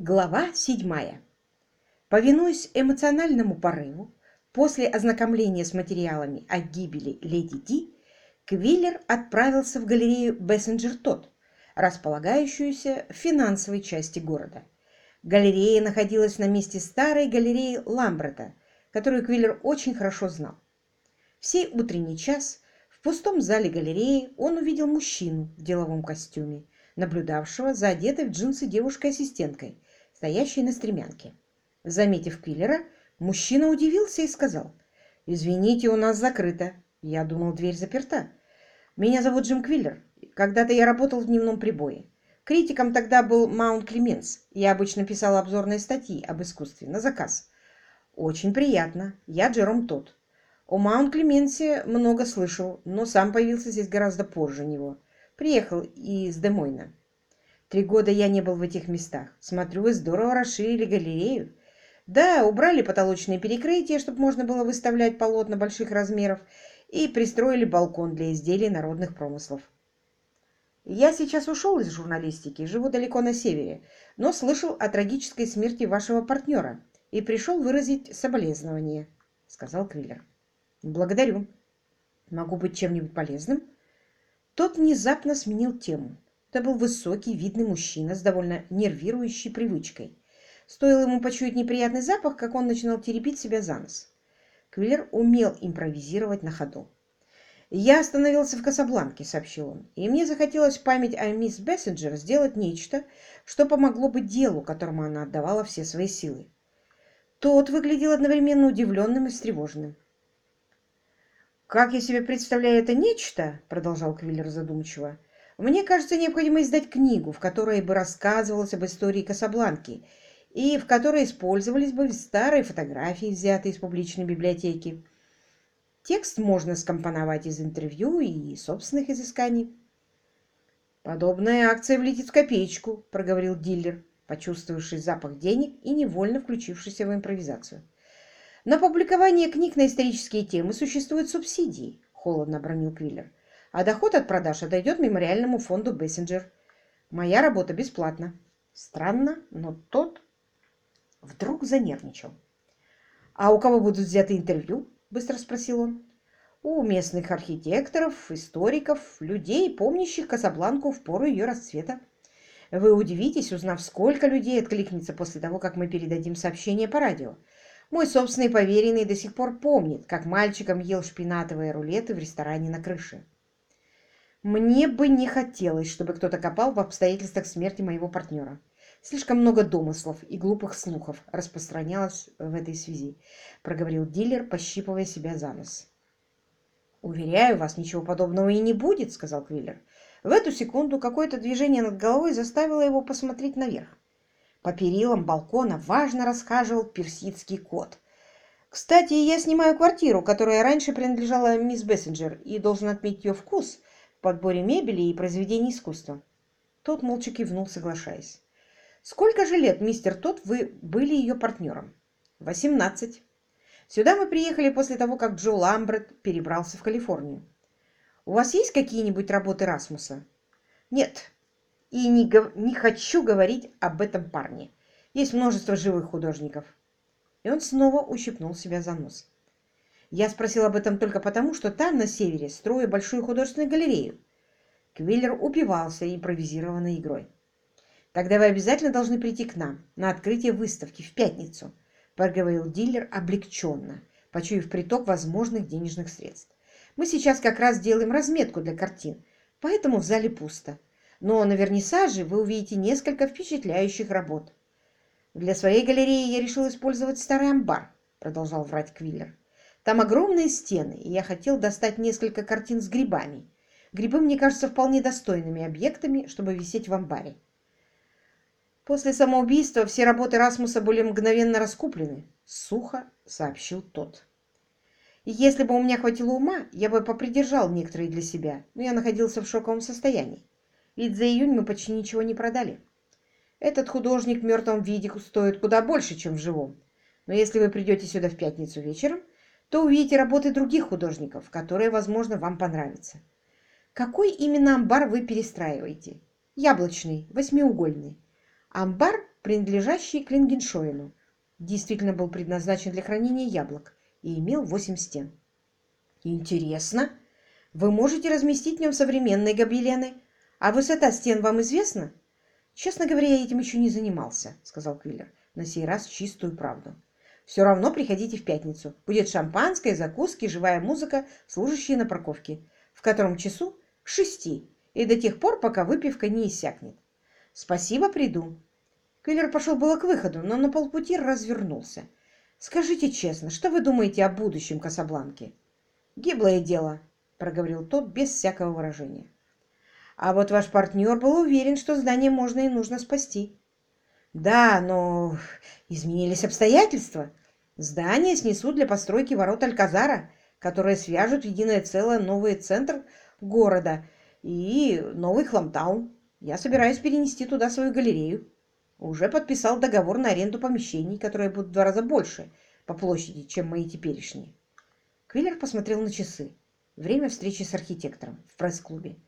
Глава седьмая. Повинуясь эмоциональному порыву, после ознакомления с материалами о гибели леди Ди, Квиллер отправился в галерею Бессенджер Тот, располагающуюся в финансовой части города. Галерея находилась на месте старой галереи Ламбрета, которую Квиллер очень хорошо знал. В сей утренний час в пустом зале галереи он увидел мужчину в деловом костюме, наблюдавшего за одетой в джинсы девушкой-ассистенткой, стоящей на стремянке. Заметив Квиллера, мужчина удивился и сказал, «Извините, у нас закрыто. Я думал, дверь заперта. Меня зовут Джим Квиллер. Когда-то я работал в дневном прибое. Критиком тогда был Маунт Клеменс. Я обычно писал обзорные статьи об искусстве на заказ. Очень приятно. Я Джером Тот. О Маунт Клеменсе много слышал, но сам появился здесь гораздо позже него. Приехал из Демойна. Три года я не был в этих местах. Смотрю, вы здорово расширили галерею. Да, убрали потолочные перекрытия, чтобы можно было выставлять полотна больших размеров, и пристроили балкон для изделий народных промыслов. Я сейчас ушел из журналистики, живу далеко на севере, но слышал о трагической смерти вашего партнера и пришел выразить соболезнования, — сказал Квиллер. Благодарю. Могу быть чем-нибудь полезным? Тот внезапно сменил тему. Это был высокий, видный мужчина с довольно нервирующей привычкой. Стоило ему почуять неприятный запах, как он начинал теребить себя за нос. Квиллер умел импровизировать на ходу. «Я остановился в Касабланке», — сообщил он, «и мне захотелось в память о мисс Бессенджер сделать нечто, что помогло бы делу, которому она отдавала все свои силы». Тот выглядел одновременно удивленным и встревоженным. «Как я себе представляю это нечто?» — продолжал Квиллер задумчиво. Мне кажется, необходимо издать книгу, в которой бы рассказывалось об истории Касабланки и в которой использовались бы старые фотографии, взятые из публичной библиотеки. Текст можно скомпоновать из интервью и собственных изысканий. «Подобная акция влетит в копеечку», — проговорил дилер, почувствовавший запах денег и невольно включившийся в импровизацию. «На публикование книг на исторические темы существуют субсидии», — холодно бронил Квиллер а доход от продаж отойдет мемориальному фонду Бессенджер. Моя работа бесплатна. Странно, но тот вдруг занервничал. «А у кого будут взяты интервью?» – быстро спросил он. «У местных архитекторов, историков, людей, помнящих Касабланку в пору ее расцвета. Вы удивитесь, узнав, сколько людей откликнется после того, как мы передадим сообщение по радио. Мой собственный поверенный до сих пор помнит, как мальчиком ел шпинатовые рулеты в ресторане на крыше. Мне бы не хотелось, чтобы кто-то копал в обстоятельствах смерти моего партнера. Слишком много домыслов и глупых слухов распространялось в этой связи, проговорил дилер, пощипывая себя за нос. «Уверяю вас, ничего подобного и не будет», — сказал Квиллер. В эту секунду какое-то движение над головой заставило его посмотреть наверх. По перилам балкона важно расхаживал персидский кот. «Кстати, я снимаю квартиру, которая раньше принадлежала мисс Бессенджер, и должен отметить ее вкус подборе мебели и произведений искусства. Тот молча кивнул, соглашаясь. «Сколько же лет, мистер Тот, вы были ее партнером?» «Восемнадцать. Сюда мы приехали после того, как Джо Ламбрет перебрался в Калифорнию. У вас есть какие-нибудь работы Расмуса?» «Нет. И не, не хочу говорить об этом парне. Есть множество живых художников». И он снова ущипнул себя за нос. Я спросил об этом только потому, что там, на севере, строю большую художественную галерею. Квиллер упивался импровизированной игрой. «Тогда вы обязательно должны прийти к нам на открытие выставки в пятницу», проговорил дилер облегченно, почуяв приток возможных денежных средств. «Мы сейчас как раз делаем разметку для картин, поэтому в зале пусто. Но на вернисаже вы увидите несколько впечатляющих работ». «Для своей галереи я решил использовать старый амбар», продолжал врать Квиллер. Там огромные стены, и я хотел достать несколько картин с грибами. Грибы мне кажутся вполне достойными объектами, чтобы висеть в амбаре. После самоубийства все работы Расмуса были мгновенно раскуплены, сухо сообщил тот. И если бы у меня хватило ума, я бы попридержал некоторые для себя, но я находился в шоковом состоянии. Ведь за июнь мы почти ничего не продали. Этот художник в мертвом виде стоит куда больше, чем в живом. Но если вы придете сюда в пятницу вечером, то увидите работы других художников, которые, возможно, вам понравятся. Какой именно амбар вы перестраиваете? Яблочный, восьмиугольный. Амбар принадлежащий Клингеншоину, действительно был предназначен для хранения яблок и имел восемь стен. Интересно. Вы можете разместить в нем современные гобелены, а высота стен вам известна? Честно говоря, я этим еще не занимался, сказал Квиллер, на сей раз чистую правду. Все равно приходите в пятницу. Будет шампанское, закуски, живая музыка, служащие на парковке. В котором часу? К шести. И до тех пор, пока выпивка не иссякнет. Спасибо, приду. Квиллер пошел было к выходу, но на полпути развернулся. Скажите честно, что вы думаете о будущем Касабланки? Гиблое дело, проговорил тот без всякого выражения. А вот ваш партнер был уверен, что здание можно и нужно спасти. Да, но изменились обстоятельства. Здание снесут для постройки ворот Альказара, которые свяжут единое целое новый центр города и новый Хламтаун. Я собираюсь перенести туда свою галерею. Уже подписал договор на аренду помещений, которые будут в два раза больше по площади, чем мои теперешние. Квиллер посмотрел на часы. Время встречи с архитектором в пресс-клубе.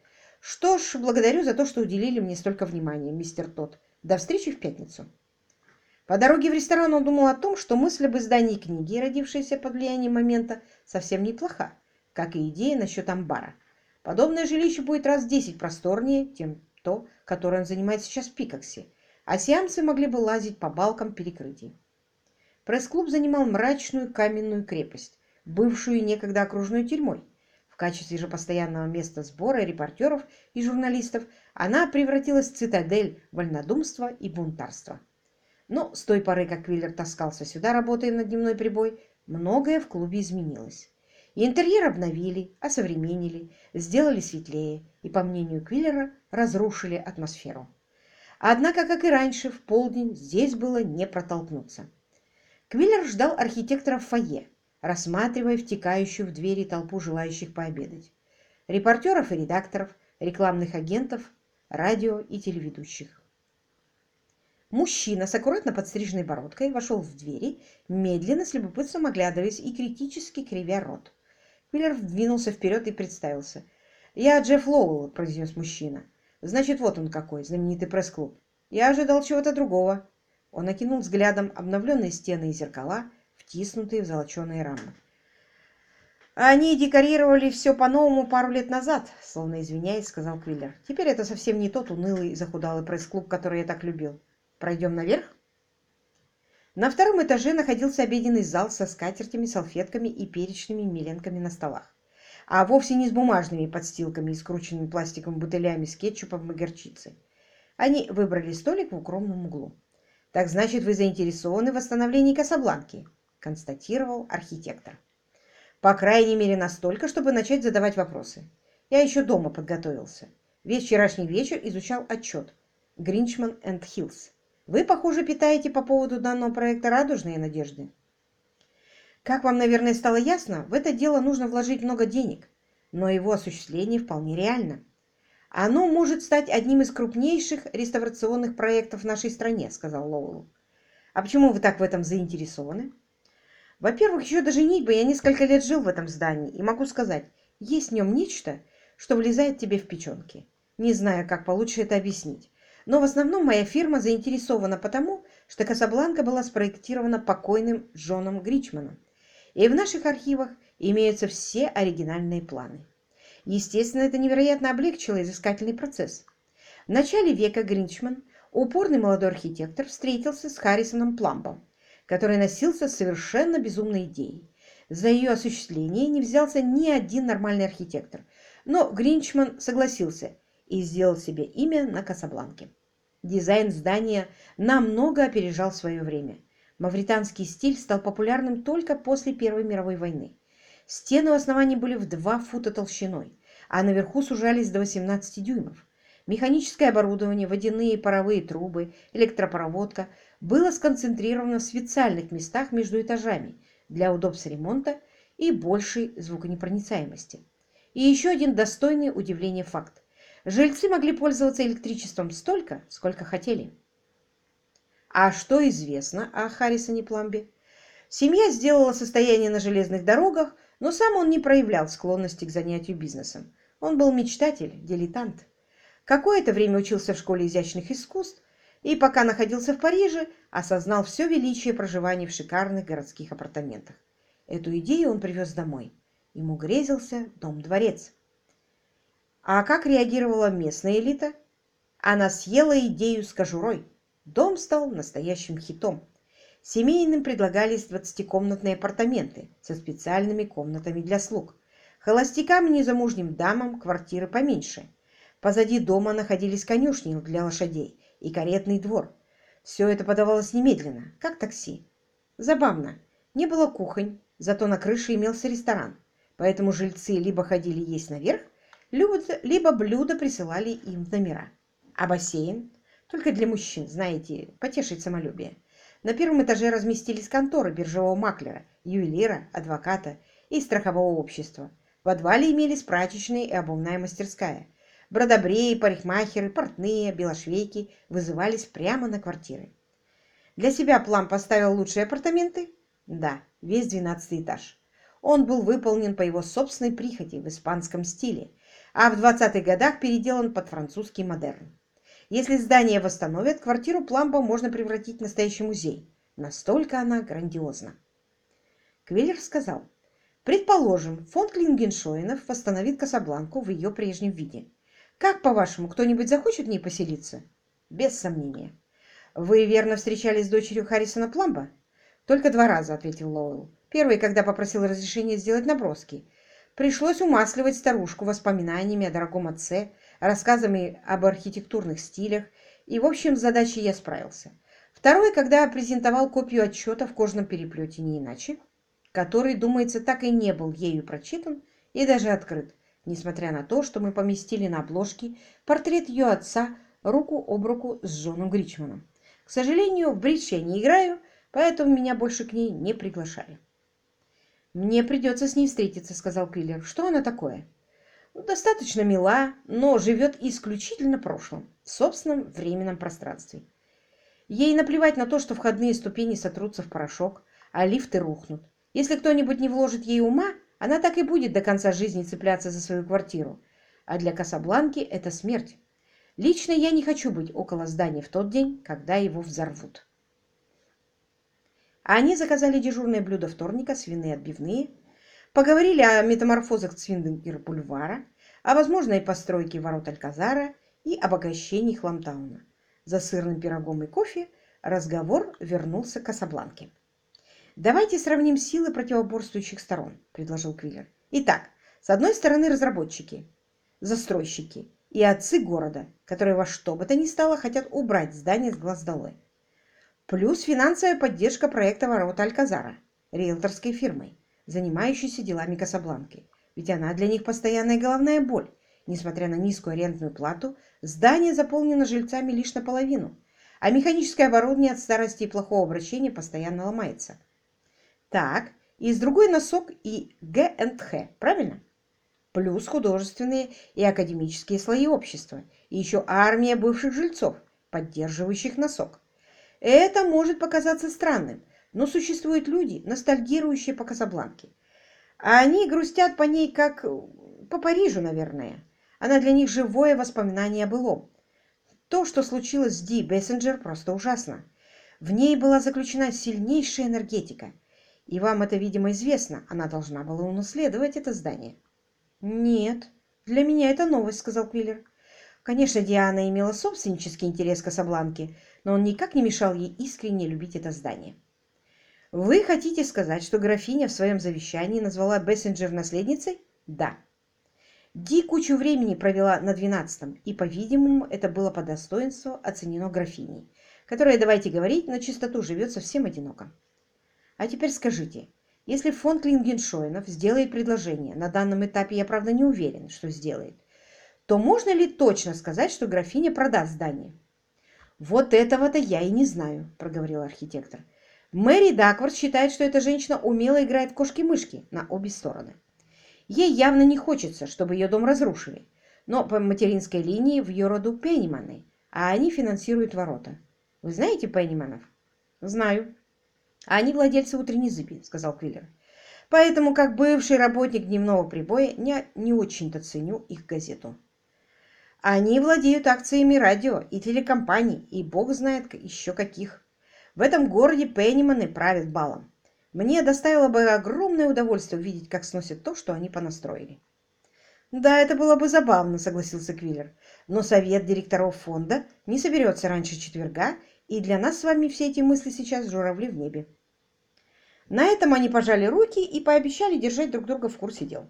Что ж, благодарю за то, что уделили мне столько внимания, мистер Тот. До встречи в пятницу. По дороге в ресторан он думал о том, что мысль об издании книги, родившейся под влиянием момента, совсем неплоха, как и идея насчет амбара. Подобное жилище будет раз в десять просторнее, чем то, которое он занимает сейчас в Пикоксе, а сиамцы могли бы лазить по балкам перекрытий. Пресс-клуб занимал мрачную каменную крепость, бывшую некогда окружной тюрьмой. В качестве же постоянного места сбора репортеров и журналистов она превратилась в цитадель вольнодумства и бунтарства. Но с той поры, как Виллер таскался сюда, работая на дневной прибой, многое в клубе изменилось. Интерьер обновили, осовременили, сделали светлее и, по мнению Квиллера, разрушили атмосферу. Однако, как и раньше, в полдень здесь было не протолкнуться. Квиллер ждал архитектора в фойе, рассматривая втекающую в двери толпу желающих пообедать. Репортеров и редакторов, рекламных агентов, радио и телеведущих. Мужчина с аккуратно подстриженной бородкой вошел в двери, медленно, с любопытством оглядываясь и критически кривя рот. Квиллер двинулся вперед и представился. «Я Джефф Лоуэлл», — произнес мужчина. «Значит, вот он какой, знаменитый пресс-клуб. Я ожидал чего-то другого». Он окинул взглядом обновленные стены и зеркала, втиснутые в золоченые рамы. «Они декорировали все по-новому пару лет назад», — словно извиняясь, сказал Квиллер. «Теперь это совсем не тот унылый и захудалый пресс-клуб, который я так любил. Пройдем наверх?» На втором этаже находился обеденный зал со скатертями, салфетками и перечными миленками на столах, а вовсе не с бумажными подстилками и скрученными пластиковыми бутылями с кетчупом и горчицей. Они выбрали столик в укромном углу. «Так значит, вы заинтересованы в восстановлении Касабланки», — констатировал архитектор. «По крайней мере, настолько, чтобы начать задавать вопросы. Я еще дома подготовился. Весь вчерашний вечер изучал отчет «Гринчман энд Хиллс» Вы, похоже, питаете по поводу данного проекта радужные надежды. Как вам, наверное, стало ясно, в это дело нужно вложить много денег, но его осуществление вполне реально. Оно может стать одним из крупнейших реставрационных проектов в нашей стране, сказал Лоуэлл. А почему вы так в этом заинтересованы? Во-первых, еще до женитьбы я несколько лет жил в этом здании и могу сказать, есть в нем нечто, что влезает тебе в печенки. Не знаю, как получше это объяснить. Но в основном моя фирма заинтересована потому, что Касабланка была спроектирована покойным Джоном Гричманом. И в наших архивах имеются все оригинальные планы. Естественно, это невероятно облегчило изыскательный процесс. В начале века Гринчман, упорный молодой архитектор, встретился с Харрисоном Пламбом, который носился совершенно безумной идеей. За ее осуществление не взялся ни один нормальный архитектор, но Гринчман согласился и сделал себе имя на Касабланке. Дизайн здания намного опережал свое время. Мавританский стиль стал популярным только после Первой мировой войны. Стены у основания были в 2 фута толщиной, а наверху сужались до 18 дюймов. Механическое оборудование, водяные паровые трубы, электропроводка было сконцентрировано в специальных местах между этажами для удобства ремонта и большей звуконепроницаемости. И еще один достойный удивления факт. Жильцы могли пользоваться электричеством столько, сколько хотели. А что известно о Харрисоне Пламбе? Семья сделала состояние на железных дорогах, но сам он не проявлял склонности к занятию бизнесом. Он был мечтатель, дилетант. Какое-то время учился в школе изящных искусств, и пока находился в Париже, осознал все величие проживания в шикарных городских апартаментах. Эту идею он привез домой. Ему грезился дом-дворец. А как реагировала местная элита? Она съела идею с кожурой. Дом стал настоящим хитом. Семейным предлагались двадцатикомнатные апартаменты со специальными комнатами для слуг. Холостякам и незамужним дамам квартиры поменьше. Позади дома находились конюшни для лошадей и каретный двор. Все это подавалось немедленно, как такси. Забавно, не было кухонь, зато на крыше имелся ресторан, поэтому жильцы либо ходили есть наверх, либо блюда присылали им в номера. А бассейн? Только для мужчин, знаете, потешить самолюбие. На первом этаже разместились конторы биржевого маклера, ювелира, адвоката и страхового общества. В подвале имелись прачечная и обувная мастерская. Бродобреи, парикмахеры, портные, белошвейки вызывались прямо на квартиры. Для себя Плам поставил лучшие апартаменты? Да, весь двенадцатый этаж. Он был выполнен по его собственной прихоти в испанском стиле, а в 20-х годах переделан под французский модерн. Если здание восстановят, квартиру Пламба можно превратить в настоящий музей. Настолько она грандиозна. Квиллер сказал, предположим, фонд Клингеншоинов восстановит Касабланку в ее прежнем виде. Как, по-вашему, кто-нибудь захочет в ней поселиться? Без сомнения. Вы верно встречались с дочерью Харрисона Пламба? Только два раза, ответил Лоуэлл. Первый, когда попросил разрешения сделать наброски. Пришлось умасливать старушку воспоминаниями о дорогом отце, рассказами об архитектурных стилях, и, в общем, с задачей я справился. Второй, когда презентовал копию отчета в кожаном переплете, не иначе, который, думается, так и не был ею прочитан и даже открыт, несмотря на то, что мы поместили на обложке портрет ее отца руку об руку с Джоном Гричманом. К сожалению, в бридж я не играю, поэтому меня больше к ней не приглашали. «Мне придется с ней встретиться», — сказал Квиллер. «Что она такое?» достаточно мила, но живет исключительно прошлым, в собственном временном пространстве. Ей наплевать на то, что входные ступени сотрутся в порошок, а лифты рухнут. Если кто-нибудь не вложит ей ума, она так и будет до конца жизни цепляться за свою квартиру. А для Касабланки это смерть. Лично я не хочу быть около здания в тот день, когда его взорвут. Они заказали дежурное блюдо вторника, свиные отбивные, Поговорили о метаморфозах Цвиндингер-бульвара, о возможной постройке ворот Альказара и обогащении Хламтауна. За сырным пирогом и кофе разговор вернулся к Касабланке. «Давайте сравним силы противоборствующих сторон», – предложил Квиллер. «Итак, с одной стороны разработчики, застройщики и отцы города, которые во что бы то ни стало хотят убрать здание с глаз долой. Плюс финансовая поддержка проекта ворота Альказара, риэлторской фирмой занимающейся делами Касабланки. Ведь она для них постоянная головная боль. Несмотря на низкую арендную плату, здание заполнено жильцами лишь наполовину, а механическое оборудование от старости и плохого обращения постоянно ломается. Так, и с другой носок и ГНТХ, правильно? Плюс художественные и академические слои общества, и еще армия бывших жильцов, поддерживающих носок. Это может показаться странным, но существуют люди, ностальгирующие по Касабланке. А они грустят по ней, как по Парижу, наверное. Она для них живое воспоминание о былом. То, что случилось с Ди Бессенджер, просто ужасно. В ней была заключена сильнейшая энергетика. И вам это, видимо, известно. Она должна была унаследовать это здание. «Нет, для меня это новость», — сказал Квиллер. Конечно, Диана имела собственнический интерес к Касабланке, но он никак не мешал ей искренне любить это здание. Вы хотите сказать, что графиня в своем завещании назвала Бессенджер наследницей? Да. Ди кучу времени провела на двенадцатом, и, по-видимому, это было по достоинству оценено графиней, которая, давайте говорить, на чистоту живет совсем одиноко. А теперь скажите, если фонд Клингеншоинов сделает предложение, на данном этапе я, правда, не уверен, что сделает, то можно ли точно сказать, что графиня продаст здание? Вот этого-то я и не знаю, проговорил архитектор. Мэри Дакворт считает, что эта женщина умело играет в кошки-мышки на обе стороны. Ей явно не хочется, чтобы ее дом разрушили, но по материнской линии в ее роду Пенниманы, а они финансируют ворота. Вы знаете Пенниманов? Знаю. А они владельцы утренней зыби, сказал Квиллер. Поэтому, как бывший работник дневного прибоя, я не очень-то ценю их газету. Они владеют акциями радио и телекомпаний, и бог знает еще каких. В этом городе Пенниманы правят балом. Мне доставило бы огромное удовольствие увидеть, как сносят то, что они понастроили. «Да, это было бы забавно», — согласился Квиллер. «Но совет директоров фонда не соберется раньше четверга, и для нас с вами все эти мысли сейчас журавли в небе». На этом они пожали руки и пообещали держать друг друга в курсе дел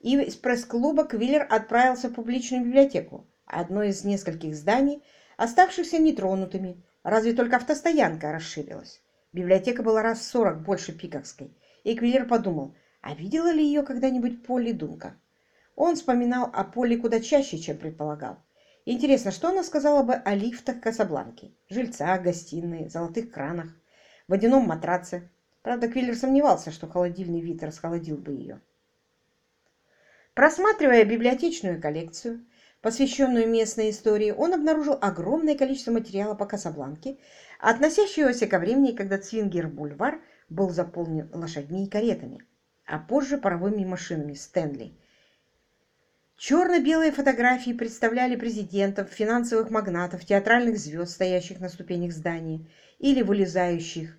и из пресс-клуба Квиллер отправился в публичную библиотеку, одно из нескольких зданий, оставшихся нетронутыми, разве только автостоянка расширилась. Библиотека была раз в сорок больше Пикокской, и Квиллер подумал, а видела ли ее когда-нибудь Полли Дунка? Он вспоминал о Полли куда чаще, чем предполагал. Интересно, что она сказала бы о лифтах Касабланки, жильцах, гостиной, золотых кранах, водяном матраце. Правда, Квиллер сомневался, что холодильный вид расхолодил бы ее. Просматривая библиотечную коллекцию, посвященную местной истории, он обнаружил огромное количество материала по Касабланке, относящегося ко времени, когда Цвингер-бульвар был заполнен лошадьми и каретами, а позже паровыми машинами Стэнли. Черно-белые фотографии представляли президентов, финансовых магнатов, театральных звезд, стоящих на ступенях здания или вылезающих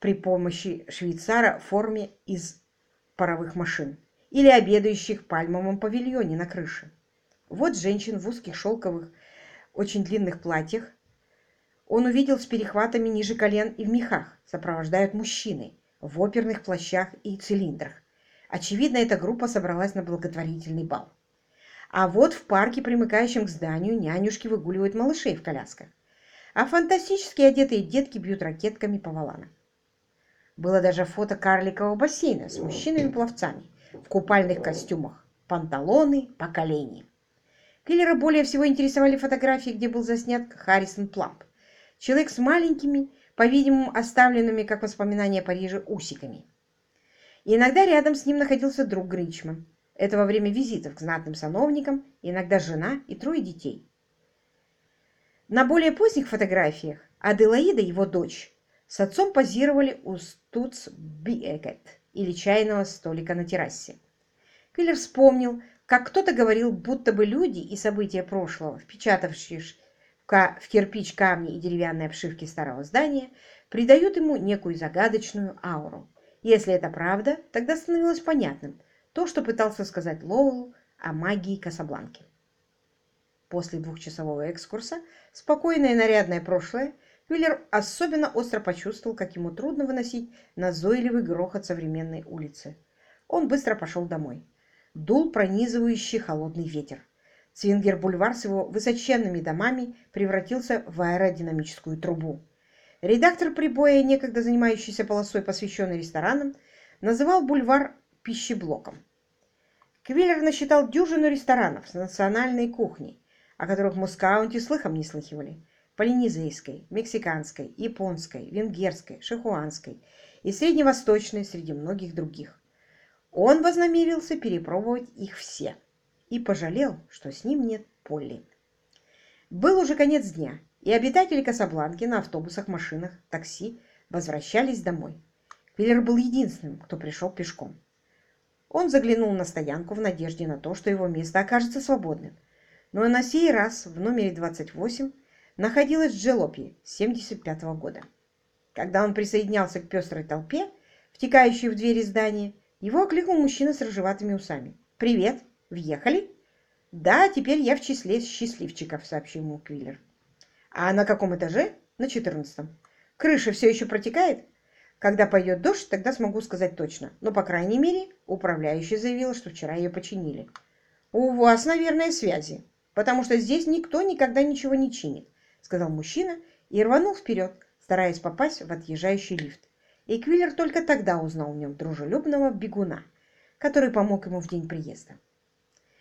при помощи швейцара в форме из паровых машин или обедающих в пальмовом павильоне на крыше. Вот женщин в узких шелковых, очень длинных платьях. Он увидел с перехватами ниже колен и в мехах, сопровождают мужчины в оперных плащах и цилиндрах. Очевидно, эта группа собралась на благотворительный бал. А вот в парке, примыкающем к зданию, нянюшки выгуливают малышей в колясках, а фантастически одетые детки бьют ракетками по валанам. Было даже фото карликового бассейна с мужчинами-пловцами, в купальных костюмах, панталоны поколений. Киллера более всего интересовали фотографии, где был заснят Харрисон Пламп. Человек с маленькими, по-видимому, оставленными, как воспоминания о Париже, усиками. Иногда рядом с ним находился друг Гричман. Это во время визитов к знатным сановникам, иногда жена и трое детей. На более поздних фотографиях Аделаида, его дочь, с отцом позировали у Стуц Биэкет или чайного столика на террасе. Киллер вспомнил, как кто-то говорил, будто бы люди и события прошлого, впечатавшись в кирпич, камни и деревянные обшивки старого здания, придают ему некую загадочную ауру. Если это правда, тогда становилось понятным то, что пытался сказать Лоуэлл о магии Касабланки. После двухчасового экскурса спокойное и нарядное прошлое Квиллер особенно остро почувствовал, как ему трудно выносить назойливый грохот современной улицы. Он быстро пошел домой. Дул пронизывающий холодный ветер. Цвингер-бульвар с его высоченными домами превратился в аэродинамическую трубу. Редактор прибоя, некогда занимающийся полосой, посвященной ресторанам, называл бульвар пищеблоком. Квиллер насчитал дюжину ресторанов с национальной кухней, о которых в Москаунте слыхом не слыхивали полинезийской, мексиканской, японской, венгерской, шихуанской и средневосточной среди многих других. Он вознамерился перепробовать их все и пожалел, что с ним нет Полли. Был уже конец дня, и обитатели Касабланки на автобусах, машинах, такси возвращались домой. Квиллер был единственным, кто пришел пешком. Он заглянул на стоянку в надежде на то, что его место окажется свободным. Но на сей раз в номере 28 находилась в Джелопе 75 -го года. Когда он присоединялся к пестрой толпе, втекающей в двери здания, его окликнул мужчина с рыжеватыми усами. «Привет! Въехали?» «Да, теперь я в числе счастливчиков», — сообщил ему Квиллер. «А на каком этаже?» «На четырнадцатом». «Крыша все еще протекает?» «Когда пойдет дождь, тогда смогу сказать точно. Но, по крайней мере, управляющая заявила, что вчера ее починили». «У вас, наверное, связи, потому что здесь никто никогда ничего не чинит сказал мужчина и рванул вперед, стараясь попасть в отъезжающий лифт. И Квиллер только тогда узнал в нем дружелюбного бегуна, который помог ему в день приезда.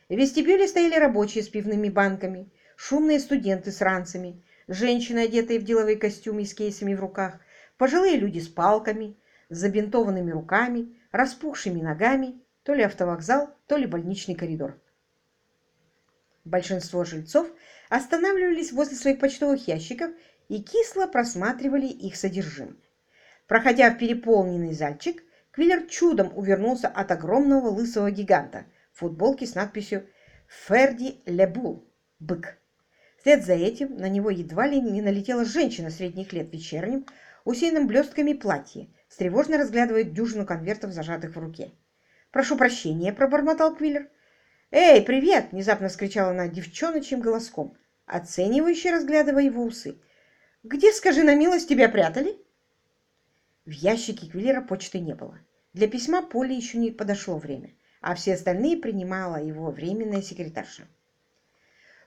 В вестибюле стояли рабочие с пивными банками, шумные студенты с ранцами, женщины, одетые в деловые костюмы с кейсами в руках, пожилые люди с палками, с забинтованными руками, распухшими ногами, то ли автовокзал, то ли больничный коридор. Большинство жильцов останавливались возле своих почтовых ящиков и кисло просматривали их содержимое. Проходя в переполненный зальчик, Квиллер чудом увернулся от огромного лысого гиганта в футболке с надписью Ферди Лебул, бык. Вслед за этим на него едва ли не налетела женщина средних лет в вечернем, усеянном блестками платье, с тревожно разглядывая дюжину конвертов, зажатых в руке. «Прошу прощения», — пробормотал Квиллер. «Эй, привет!» — внезапно вскричала она девчоночьим голоском, оценивающе разглядывая его усы. «Где, скажи на милость, тебя прятали?» В ящике Квиллера почты не было. Для письма Поле еще не подошло время, а все остальные принимала его временная секретарша.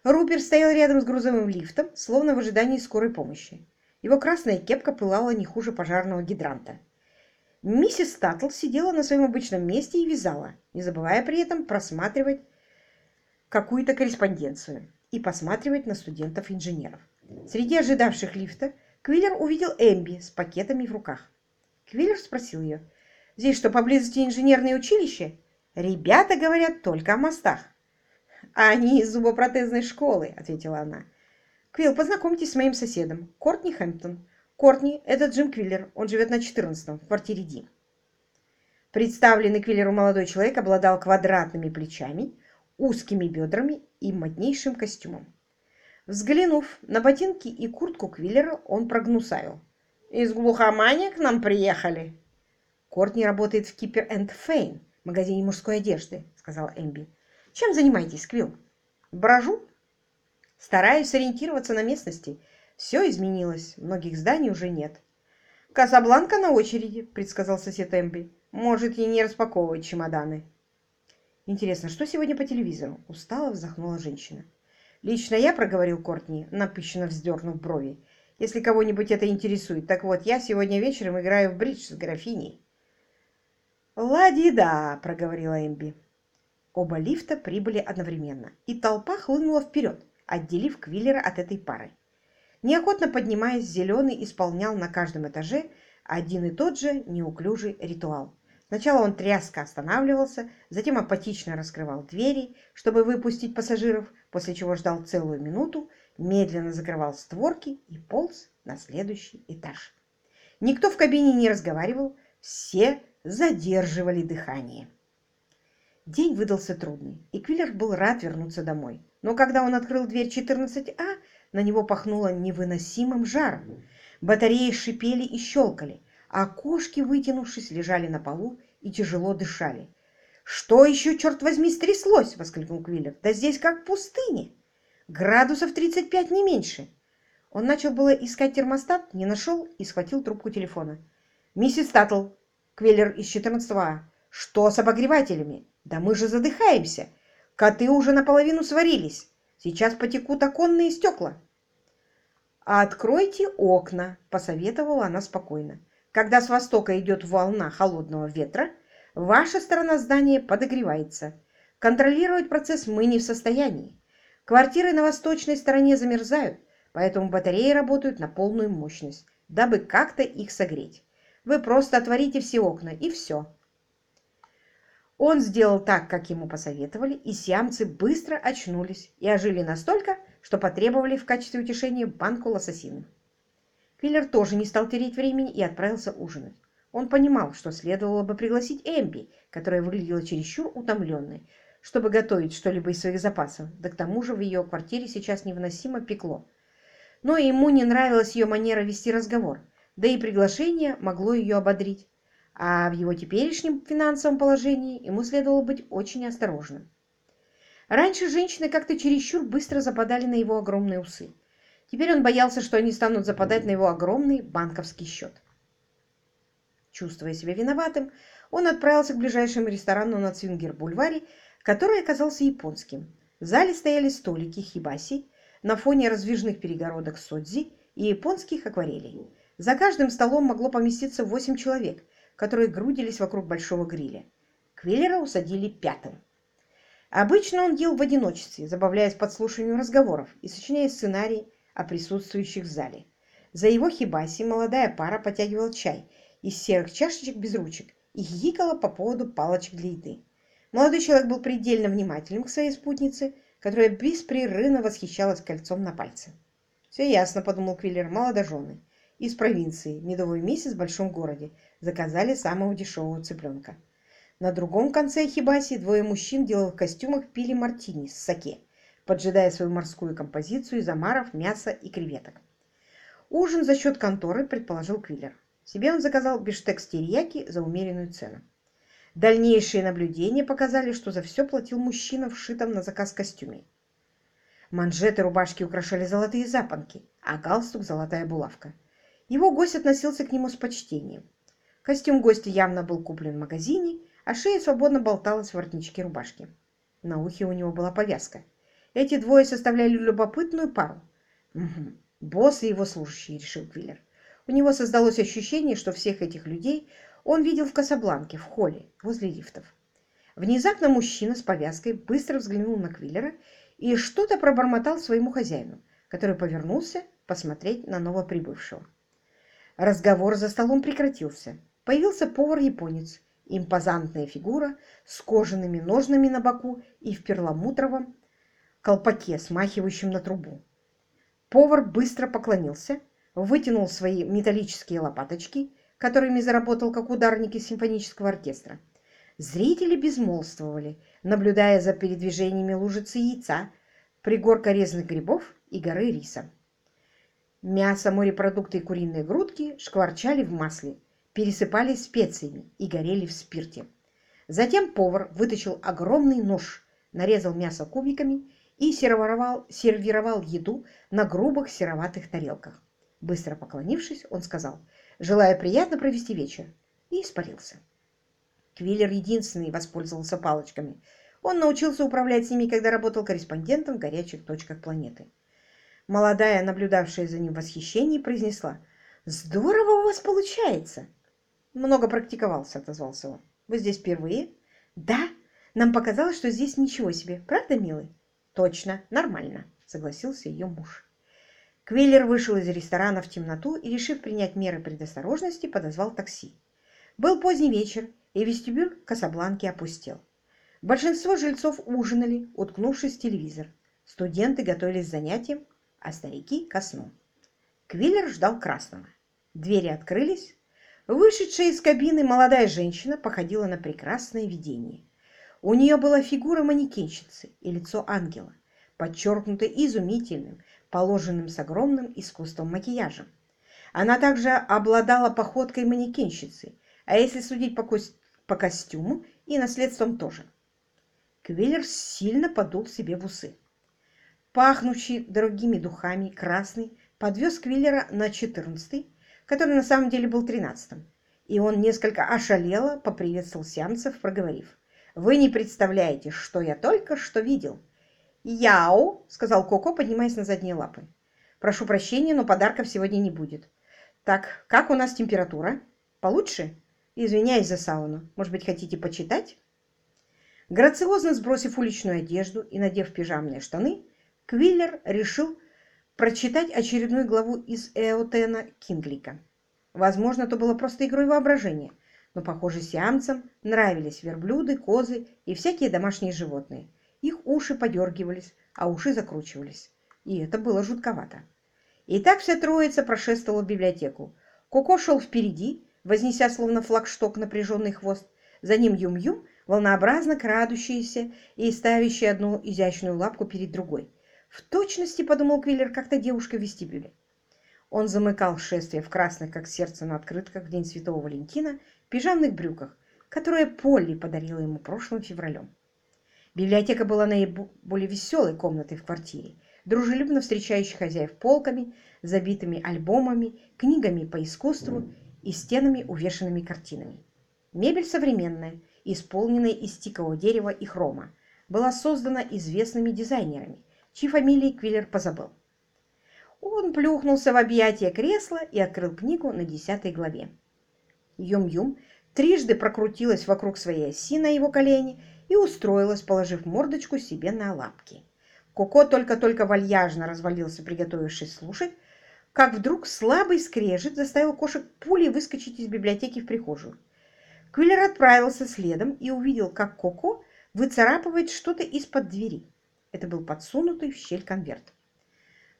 Рупер стоял рядом с грузовым лифтом, словно в ожидании скорой помощи. Его красная кепка пылала не хуже пожарного гидранта. Миссис Таттл сидела на своем обычном месте и вязала, не забывая при этом просматривать какую-то корреспонденцию и посматривать на студентов-инженеров. Среди ожидавших лифта Квиллер увидел Эмби с пакетами в руках. Квиллер спросил ее, «Здесь что, поблизости инженерное училище?» «Ребята говорят только о мостах». «А они из зубопротезной школы», — ответила она. «Квилл, познакомьтесь с моим соседом, Кортни Хэмптон. Кортни – это Джим Квиллер, он живет на 14-м, в квартире Ди». Представленный Квиллеру молодой человек обладал квадратными плечами, узкими бедрами и моднейшим костюмом. Взглянув на ботинки и куртку Квиллера, он прогнусавил. «Из глухомания к нам приехали?» «Кортни работает в Кипер энд Фейн, магазине мужской одежды», — сказала Эмби. «Чем занимаетесь, Квилл?» «Брожу. Стараюсь ориентироваться на местности. Все изменилось, многих зданий уже нет». «Касабланка на очереди», — предсказал сосед Эмби. «Может, и не распаковывать чемоданы». «Интересно, что сегодня по телевизору?» — устало вздохнула женщина. «Лично я проговорил Кортни, напыщенно вздернув брови. Если кого-нибудь это интересует. Так вот, я сегодня вечером играю в бридж с графиней». «Лади-да», — проговорила Эмби. Оба лифта прибыли одновременно, и толпа хлынула вперед, отделив Квиллера от этой пары. Неохотно поднимаясь, Зеленый исполнял на каждом этаже один и тот же неуклюжий ритуал. Сначала он тряско останавливался, затем апатично раскрывал двери, чтобы выпустить пассажиров, после чего ждал целую минуту, медленно закрывал створки и полз на следующий этаж. Никто в кабине не разговаривал, все задерживали дыхание. День выдался трудный, и Квиллер был рад вернуться домой. Но когда он открыл дверь 14А, на него пахнуло невыносимым жаром. Батареи шипели и щелкали, а кошки, вытянувшись, лежали на полу и тяжело дышали. «Что еще, черт возьми, стряслось?» — воскликнул Квиллер. «Да здесь как в пустыне! Градусов 35, не меньше!» Он начал было искать термостат, не нашел и схватил трубку телефона. «Миссис Таттл, Квиллер из 14А. Что с обогревателями? Да мы же задыхаемся. Коты уже наполовину сварились. Сейчас потекут оконные стекла. «Откройте окна», — посоветовала она спокойно. «Когда с востока идет волна холодного ветра, ваша сторона здания подогревается. Контролировать процесс мы не в состоянии. Квартиры на восточной стороне замерзают, поэтому батареи работают на полную мощность, дабы как-то их согреть. Вы просто отворите все окна, и все. Он сделал так, как ему посоветовали, и сиамцы быстро очнулись и ожили настолько, что потребовали в качестве утешения банку лососины. Квиллер тоже не стал терять времени и отправился ужинать. Он понимал, что следовало бы пригласить Эмби, которая выглядела чересчур утомленной, чтобы готовить что-либо из своих запасов, да к тому же в ее квартире сейчас невыносимо пекло. Но ему не нравилась ее манера вести разговор, да и приглашение могло ее ободрить. А в его теперешнем финансовом положении ему следовало быть очень осторожным. Раньше женщины как-то чересчур быстро западали на его огромные усы. Теперь он боялся, что они станут западать на его огромный банковский счет. Чувствуя себя виноватым, он отправился к ближайшему ресторану на Цвингер-бульваре, который оказался японским. В зале стояли столики хибаси на фоне раздвижных перегородок содзи и японских акварелей. За каждым столом могло поместиться восемь человек, которые грудились вокруг большого гриля. Квиллера усадили пятым. Обычно он ел в одиночестве, забавляясь подслушиванием разговоров и сочиняя сценарий о присутствующих в зале. За его хибаси молодая пара потягивала чай из серых чашечек без ручек и хихикала по поводу палочек для еды. Молодой человек был предельно внимательным к своей спутнице, которая беспрерывно восхищалась кольцом на пальце. «Все ясно», — подумал Квиллер, — «молодожены из провинции, медовый месяц в большом городе, заказали самого дешевого цыпленка. На другом конце Хибаси двое мужчин в костюмах пили мартини с саке, поджидая свою морскую композицию из омаров, мяса и креветок. Ужин за счет конторы предположил Квиллер. Себе он заказал биштек с терияки за умеренную цену. Дальнейшие наблюдения показали, что за все платил мужчина в шитом на заказ костюме. Манжеты рубашки украшали золотые запонки, а галстук – золотая булавка. Его гость относился к нему с почтением. Костюм гостя явно был куплен в магазине, а шея свободно болталась в воротничке рубашки. На ухе у него была повязка. Эти двое составляли любопытную пару. Угу. Босс и его служащие, решил Квиллер. У него создалось ощущение, что всех этих людей он видел в Касабланке, в холле, возле лифтов. Внезапно мужчина с повязкой быстро взглянул на Квиллера и что-то пробормотал своему хозяину, который повернулся посмотреть на новоприбывшего. Разговор за столом прекратился. Появился повар-японец, импозантная фигура с кожаными ножнами на боку и в перламутровом колпаке, смахивающем на трубу. Повар быстро поклонился, вытянул свои металлические лопаточки, которыми заработал как ударники симфонического оркестра. Зрители безмолвствовали, наблюдая за передвижениями лужицы яйца, пригорка резных грибов и горы риса. Мясо, морепродукты и куриные грудки шкварчали в масле, пересыпались специями и горели в спирте. Затем повар вытащил огромный нож, нарезал мясо кубиками и сервировал, сервировал еду на грубых сероватых тарелках. Быстро поклонившись, он сказал, желая приятно провести вечер, и испарился. Квиллер единственный воспользовался палочками. Он научился управлять ними, когда работал корреспондентом в горячих точках планеты. Молодая, наблюдавшая за ним в восхищении, произнесла, «Здорово у вас получается!» «Много практиковался», — отозвался он. «Вы здесь впервые?» «Да, нам показалось, что здесь ничего себе. Правда, милый?» «Точно, нормально», — согласился ее муж. Квиллер вышел из ресторана в темноту и, решив принять меры предосторожности, подозвал такси. Был поздний вечер, и вестибюль Касабланки опустел. Большинство жильцов ужинали, уткнувшись в телевизор. Студенты готовились к занятиям, а старики – ко сну. Квиллер ждал красного. Двери открылись. Вышедшая из кабины молодая женщина походила на прекрасное видение. У нее была фигура манекенщицы и лицо ангела, подчеркнутое изумительным, положенным с огромным искусством макияжем. Она также обладала походкой манекенщицы, а если судить по, ко по костюму, и наследством тоже. Квиллер сильно подул себе в усы. Пахнущий дорогими духами красный подвез Квиллера на четырнадцатый, который на самом деле был тринадцатым, и он несколько ошалело поприветствовал сеансов, проговорив. Вы не представляете, что я только что видел. «Яу!» — сказал Коко, поднимаясь на задние лапы. «Прошу прощения, но подарков сегодня не будет. Так, как у нас температура? Получше? Извиняюсь за сауну. Может быть, хотите почитать?» Грациозно сбросив уличную одежду и надев пижамные штаны, Квиллер решил прочитать очередную главу из Эотена Кинглика. Возможно, это было просто игрой воображения, но, похоже, сиамцам нравились верблюды, козы и всякие домашние животные. Их уши подергивались, а уши закручивались. И это было жутковато. И так вся троица прошествовала в библиотеку. Коко шел впереди, вознеся словно флагшток напряженный хвост. За ним Юм-Юм, волнообразно крадущаяся и ставящая одну изящную лапку перед другой. В точности, подумал Квиллер, как-то девушка в вестибюле. Он замыкал шествие в красных, как сердце на открытках в День Святого Валентина, пижамных брюках, которые Полли подарила ему прошлым февралем. Библиотека была наиболее веселой комнатой в квартире, дружелюбно встречающей хозяев полками, забитыми альбомами, книгами по искусству и стенами, увешанными картинами. Мебель современная, исполненная из тикового дерева и хрома, была создана известными дизайнерами, чьи фамилии Квиллер позабыл. Он плюхнулся в объятия кресла и открыл книгу на десятой главе. Юм-Юм трижды прокрутилась вокруг своей оси на его колени и устроилась, положив мордочку себе на лапки. Коко только-только вальяжно развалился, приготовившись слушать, как вдруг слабый скрежет заставил кошек пулей выскочить из библиотеки в прихожую. Квиллер отправился следом и увидел, как Коко выцарапывает что-то из-под двери. Это был подсунутый в щель конверт.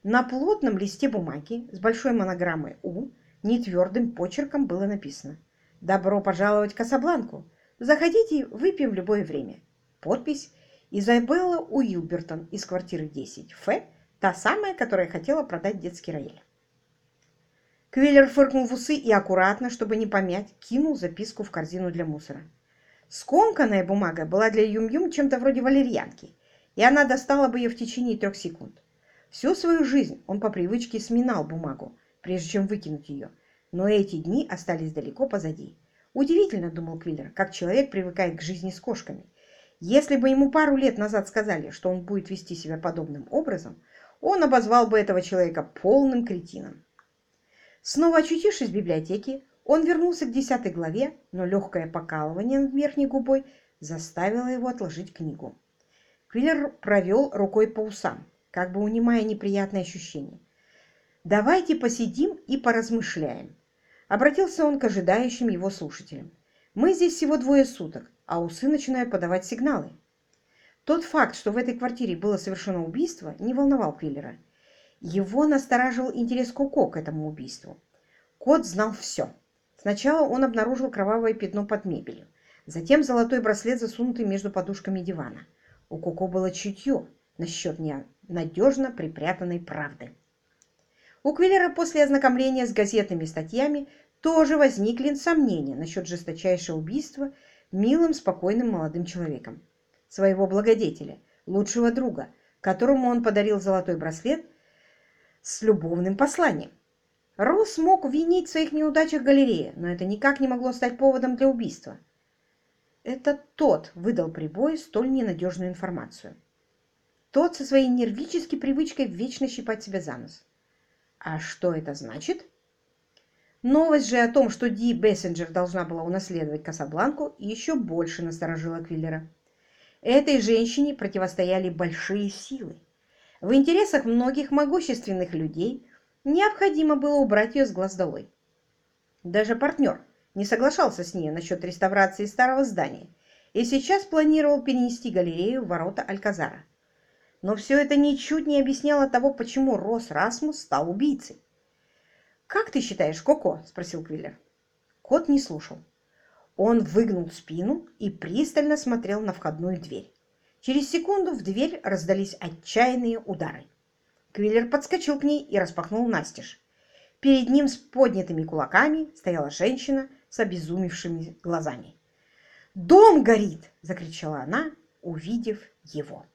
На плотном листе бумаги с большой монограммой «У» нетвердым почерком было написано «Добро пожаловать в Касабланку! Заходите, выпьем в любое время. Подпись Изабелла Уилбертон из квартиры 10. Ф. Та самая, которая хотела продать детский рояль. Квиллер фыркнул в усы и аккуратно, чтобы не помять, кинул записку в корзину для мусора. Скомканная бумага была для Юм-Юм чем-то вроде валерьянки, и она достала бы ее в течение трех секунд. Всю свою жизнь он по привычке сминал бумагу, прежде чем выкинуть ее, но эти дни остались далеко позади. Удивительно, думал Квиллер, как человек привыкает к жизни с кошками. Если бы ему пару лет назад сказали, что он будет вести себя подобным образом, он обозвал бы этого человека полным кретином. Снова очутившись в библиотеке, он вернулся к десятой главе, но легкое покалывание над верхней губой заставило его отложить книгу. Квиллер провел рукой по усам, как бы унимая неприятные ощущения. «Давайте посидим и поразмышляем», — обратился он к ожидающим его слушателям. «Мы здесь всего двое суток, а усы начинают подавать сигналы». Тот факт, что в этой квартире было совершено убийство, не волновал Квиллера. Его настораживал интерес Коко к этому убийству. Кот знал все. Сначала он обнаружил кровавое пятно под мебелью, затем золотой браслет, засунутый между подушками дивана. У Коко было чутье насчет ненадежно припрятанной правды. У Квиллера после ознакомления с газетными статьями тоже возникли сомнения насчет жесточайшего убийства милым, спокойным молодым человеком. Своего благодетеля, лучшего друга, которому он подарил золотой браслет с любовным посланием. Росс мог винить в своих неудачах галерея, но это никак не могло стать поводом для убийства. Это тот выдал прибой столь ненадежную информацию. Тот со своей нервической привычкой вечно щипать себя за нос. А что это значит? Новость же о том, что Ди Бессенджер должна была унаследовать Касабланку, еще больше насторожила Квиллера. Этой женщине противостояли большие силы. В интересах многих могущественных людей необходимо было убрать ее с глаз долой. Даже партнер не соглашался с ней насчет реставрации старого здания и сейчас планировал перенести галерею в ворота Альказара. Но все это ничуть не объясняло того, почему Рос Расмус стал убийцей. «Как ты считаешь, Коко?» – спросил Квиллер. Кот не слушал. Он выгнул спину и пристально смотрел на входную дверь. Через секунду в дверь раздались отчаянные удары. Квиллер подскочил к ней и распахнул настежь. Перед ним с поднятыми кулаками стояла женщина с обезумевшими глазами. «Дом горит!» – закричала она, увидев его.